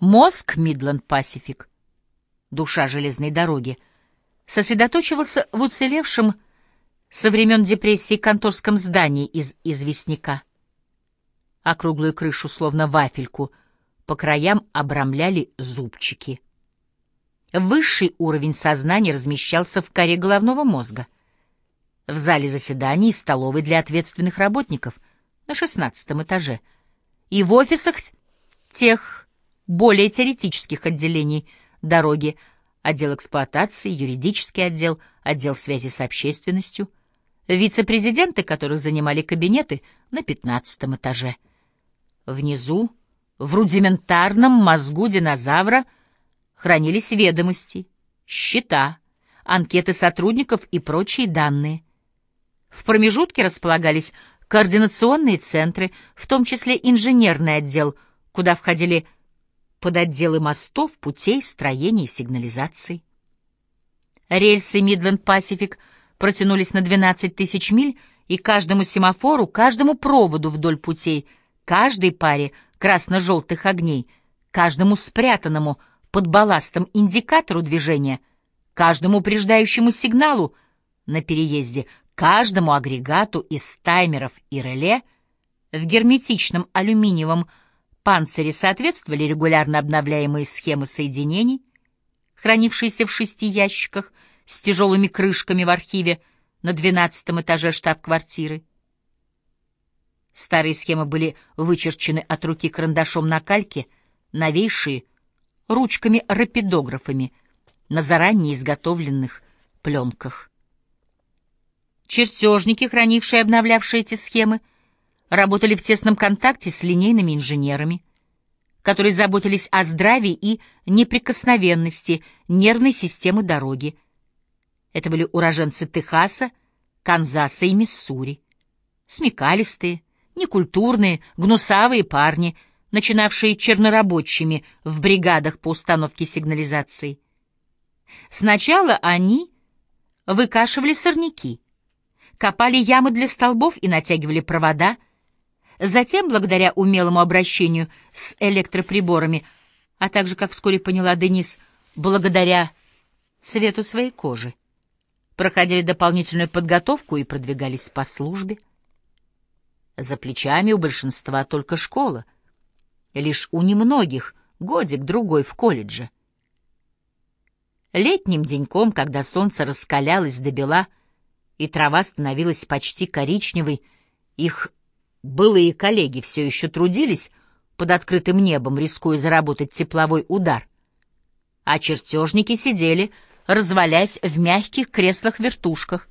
Мозг Мидленд Пасифик, душа железной дороги, сосредоточивался в уцелевшем со времен депрессии конторском здании из известняка. Округлую крышу, словно вафельку, по краям обрамляли зубчики. Высший уровень сознания размещался в коре головного мозга, в зале заседаний и столовой для ответственных работников на шестнадцатом этаже и в офисах тех более теоретических отделений дороги, отдел эксплуатации, юридический отдел, отдел связи с общественностью, вице-президенты, которых занимали кабинеты на пятнадцатом этаже. Внизу, в рудиментарном мозгу динозавра, хранились ведомости, счета, анкеты сотрудников и прочие данные. В промежутке располагались координационные центры, в том числе инженерный отдел, куда входили под отделы мостов, путей, строений и сигнализации. Рельсы Мидленд Пасифик протянулись на 12 тысяч миль, и каждому семафору, каждому проводу вдоль путей, каждой паре красно-желтых огней, каждому спрятанному под балластом индикатору движения, каждому упреждающему сигналу на переезде, каждому агрегату из таймеров и реле в герметичном алюминиевом панцире соответствовали регулярно обновляемые схемы соединений, хранившиеся в шести ящиках с тяжелыми крышками в архиве на двенадцатом этаже штаб-квартиры. Старые схемы были вычерчены от руки карандашом на кальке, новейшие — ручками-рапидографами на заранее изготовленных пленках. Чертежники, хранившие и обновлявшие эти схемы, работали в тесном контакте с линейными инженерами, которые заботились о здравии и неприкосновенности нервной системы дороги. Это были уроженцы Техаса, Канзаса и Миссури. Смекалистые, некультурные, гнусавые парни, начинавшие чернорабочими в бригадах по установке сигнализации. Сначала они выкашивали сорняки, копали ямы для столбов и натягивали провода — Затем, благодаря умелому обращению с электроприборами, а также, как вскоре поняла Денис, благодаря цвету своей кожи, проходили дополнительную подготовку и продвигались по службе. За плечами у большинства только школа, лишь у немногих годик-другой в колледже. Летним деньком, когда солнце раскалялось до бела и трава становилась почти коричневой, их Былые коллеги все еще трудились под открытым небом, рискуя заработать тепловой удар. А чертежники сидели, развалясь в мягких креслах-вертушках,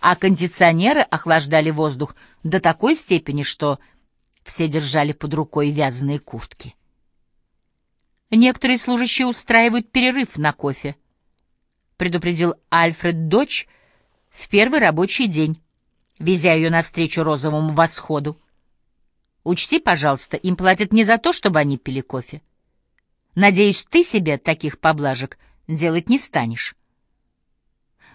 а кондиционеры охлаждали воздух до такой степени, что все держали под рукой вязаные куртки. Некоторые служащие устраивают перерыв на кофе, предупредил Альфред дочь в первый рабочий день везя ее навстречу розовому восходу. Учти, пожалуйста, им платят не за то, чтобы они пили кофе. Надеюсь, ты себе таких поблажек делать не станешь.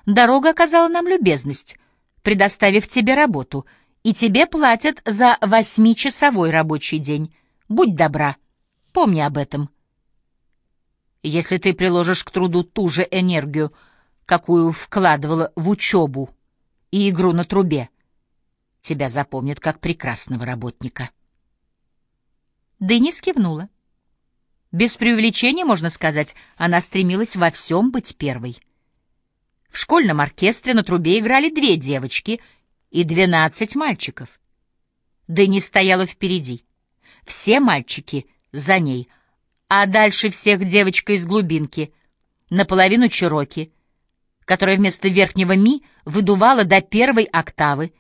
Дорога оказала нам любезность, предоставив тебе работу, и тебе платят за восьмичасовой рабочий день. Будь добра, помни об этом. Если ты приложишь к труду ту же энергию, какую вкладывала в учебу и игру на трубе, тебя запомнят как прекрасного работника. Денис кивнула. Без преувеличения, можно сказать, она стремилась во всем быть первой. В школьном оркестре на трубе играли две девочки и двенадцать мальчиков. Денис стояла впереди. Все мальчики за ней, а дальше всех девочка из глубинки, наполовину чероки, которая вместо верхнего ми выдувала до первой октавы,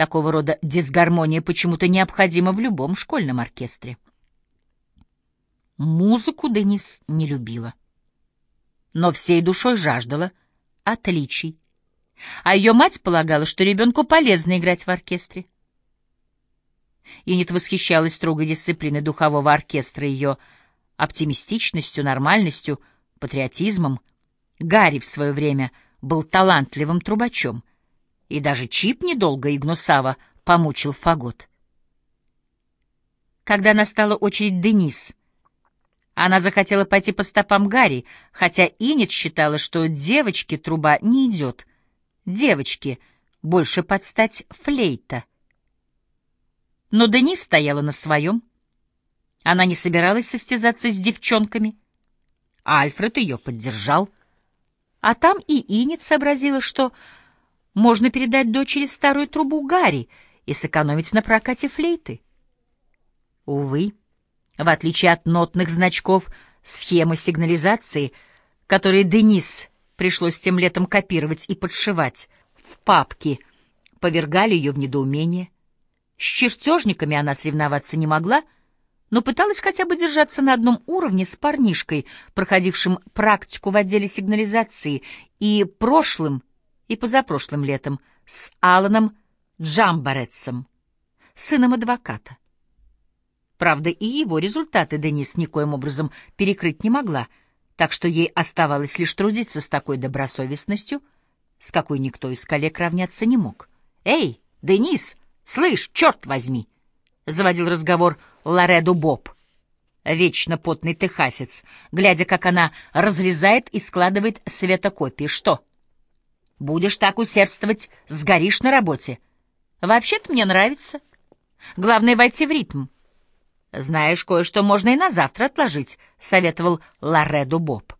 Такого рода дисгармония почему-то необходима в любом школьном оркестре. Музыку Денис не любила, но всей душой жаждала отличий. А ее мать полагала, что ребенку полезно играть в оркестре. Инет восхищалась строгой дисциплиной духового оркестра, ее оптимистичностью, нормальностью, патриотизмом. Гарри в свое время был талантливым трубачом — и даже Чип недолго и гнусаво помучил фагот. Когда настала очередь Денис Она захотела пойти по стопам Гарри, хотя Инет считала, что девочке труба не идет. Девочке больше подстать флейта. Но Денис стояла на своем. Она не собиралась состязаться с девчонками. Альфред ее поддержал. А там и Инет сообразила, что можно передать дочери старую трубу Гарри и сэкономить на прокате флейты. Увы, в отличие от нотных значков, схемы сигнализации, которые Денис пришлось тем летом копировать и подшивать в папке, повергали ее в недоумение. С чертежниками она соревноваться не могла, но пыталась хотя бы держаться на одном уровне с парнишкой, проходившим практику в отделе сигнализации, и прошлым, и позапрошлым летом с Аланом Джамбаретсом, сыном адвоката. Правда, и его результаты Денис никоим образом перекрыть не могла, так что ей оставалось лишь трудиться с такой добросовестностью, с какой никто из коллег равняться не мог. «Эй, Денис, слышь, черт возьми!» — заводил разговор Лореду Боб, вечно потный техасец, глядя, как она разрезает и складывает светокопии. «Что? Будешь так усердствовать, сгоришь на работе. Вообще-то мне нравится. Главное — войти в ритм». «Знаешь, кое-что можно и на завтра отложить», — советовал Лоредо Боб.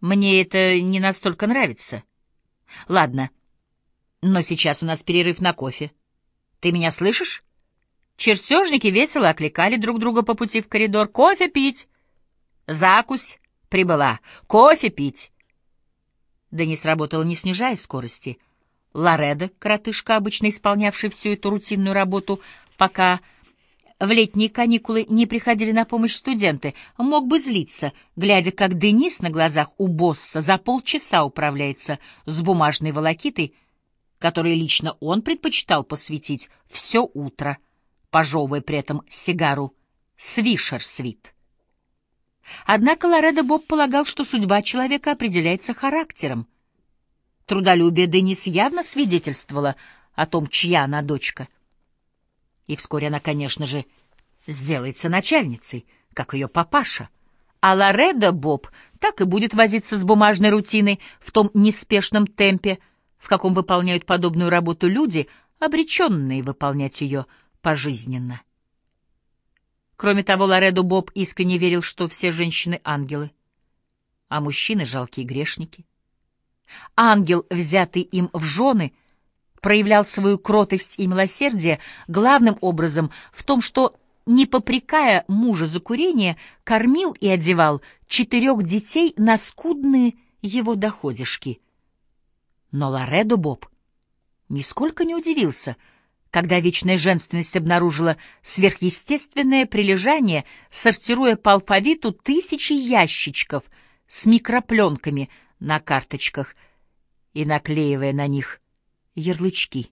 «Мне это не настолько нравится. Ладно, но сейчас у нас перерыв на кофе. Ты меня слышишь?» Чертежники весело окликали друг друга по пути в коридор. «Кофе пить!» «Закусь!» прибыла. «Кофе пить!» Денис работал, не снижая скорости. Лореда, коротышка, обычно исполнявший всю эту рутинную работу, пока в летние каникулы не приходили на помощь студенты, мог бы злиться, глядя, как Денис на глазах у босса за полчаса управляется с бумажной волокитой, которой лично он предпочитал посвятить все утро, пожевывая при этом сигару «Свишер-свит». Однако Лоредо Боб полагал, что судьба человека определяется характером. Трудолюбие Денис явно свидетельствовало о том, чья она дочка — и вскоре она, конечно же, сделается начальницей, как ее папаша. А Лоредо Боб так и будет возиться с бумажной рутиной в том неспешном темпе, в каком выполняют подобную работу люди, обреченные выполнять ее пожизненно. Кроме того, Лоредо Боб искренне верил, что все женщины — ангелы, а мужчины — жалкие грешники. Ангел, взятый им в жены — проявлял свою кротость и милосердие главным образом в том, что, не попрекая мужа за курение, кормил и одевал четырех детей на скудные его доходишки. Но Лоредо Боб нисколько не удивился, когда вечная женственность обнаружила сверхъестественное прилежание, сортируя по алфавиту тысячи ящичков с микропленками на карточках и наклеивая на них ярлычки.